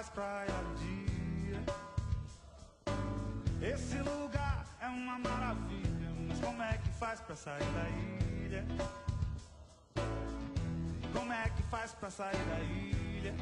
raiar o dia. Esse lugar é uma maravilha, mas como é que faz pra sair da ilha? Como é que faz pra sair da ilha?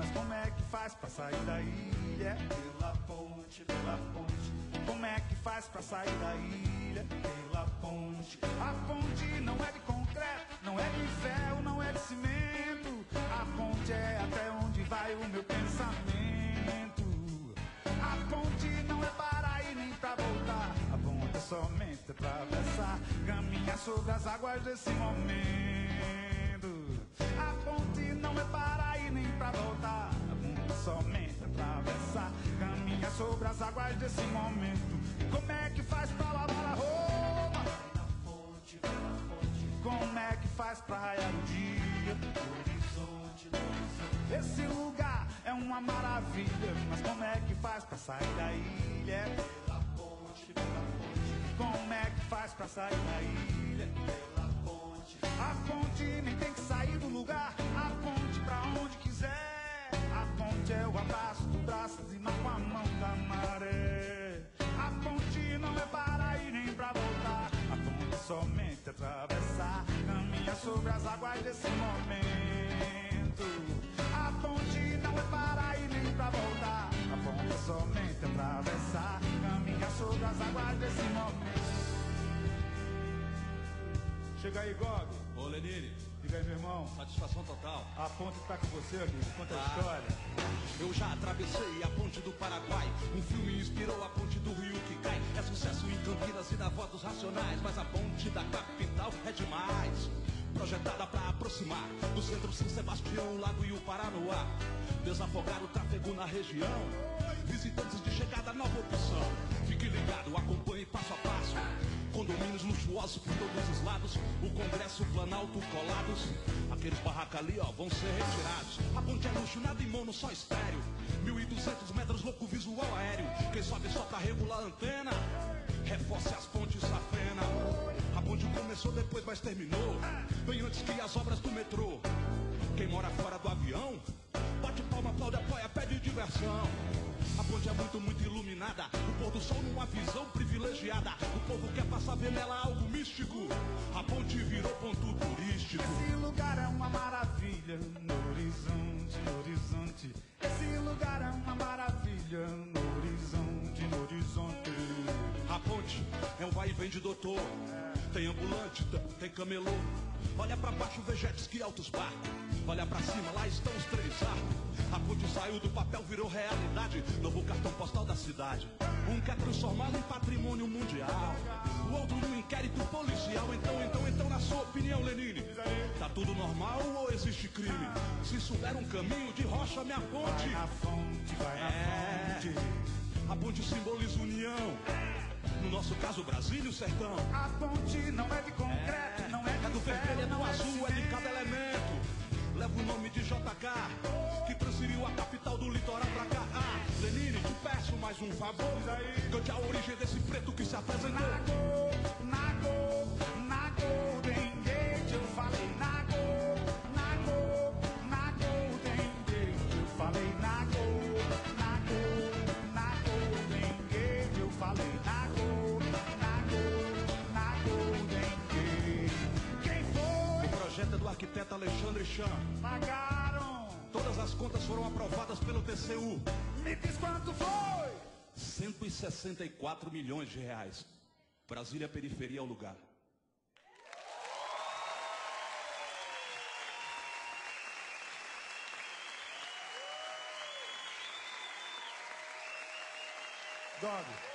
Mas como é que faz pra sair da ilha? Pela ponte, pela ponte. Como é que faz pra sair da ilha? Pela ponte. A ponte não é de concreto, não é de ferro, não é de cimento. A ponte é até onde vai o meu pensamento. A ponte não é para ir nem pra voltar. A ponte é somente atravessar, caminhar sobre as águas desse momento. Voltar. Somente atravessar, caminhar sobre as águas desse momento. Como é que faz pra lavar a roupa? Na fonte, na fonte. Como é que faz pra raiar o dia? Horizonte, horizonte. Esse lugar é uma maravilha, mas como é que faz pra sair da ilha? Pela ponte, pela ponte. Como é que faz pra sair da ilha? Pela ponte. A ponte nem tem que sair Chega aí, Gog. Ô Lenine, Diga aí, meu irmão. satisfação total. A ponte tá com você, amigo. Conta a Ah. história. Eu já atravessei a ponte do Paraguai. Um filme inspirou a ponte do Rio que cai. É sucesso em Campinas e na voz dos racionais. Mas a ponte da capital é demais. Projetada pra aproximar do centro São Sebastião, o Lago e o Paranoá. Desafogar o tráfego na região. Visitantes de chegada, nova opção. Fique ligado, acompanhe passo a passo. Condomínios luxuosos por todos os lados, o Congresso Planalto colados. Aqueles barracos ali, ó, vão ser retirados. A ponte é luxo, nada em só estéreo. 1.200 metros, louco visual aéreo. Quem sobe só pra regular a antena. Reforce as pontes, safena. A ponte começou depois, mas terminou. Bem antes que as obras do metrô. Quem mora fora do avião, bate palma, aplaude, apoia, pede diversão. A ponte é muito, muito iluminada. O pôr do sol numa visão privilegiada. O povo quer é um vai e vem de doutor. Tem ambulante, tem camelô. Olha pra baixo, vê jet ski altos barcos. Olha pra cima, lá estão os três arcos. A ponte saiu do papel, virou realidade. Novo cartão postal da cidade. Um quer transformá-lo em patrimônio mundial. O outro no inquérito policial. Então, então, então, na sua opinião, Lenine, tá tudo normal ou existe crime? Se souber um caminho de rocha, minha Vai ponte. na fonte, vai É. na fonte. A ponte simboliza união. No nosso caso, Brasília e o sertão. A ponte não é de concreto, não é de É do vermelho, é do não azul, é de cada elemento. Leva o nome de JK, que transferiu a capital do litoral pra cá. Ah, Lenine, te peço mais um favor. Cante a origem desse preto que se apresentou. Arquiteto Alexandre Chan. Pagaram. Todas as contas foram aprovadas pelo TCU. Me diz quanto foi? 164 milhões de reais. Brasília periferia é o lugar. Dog.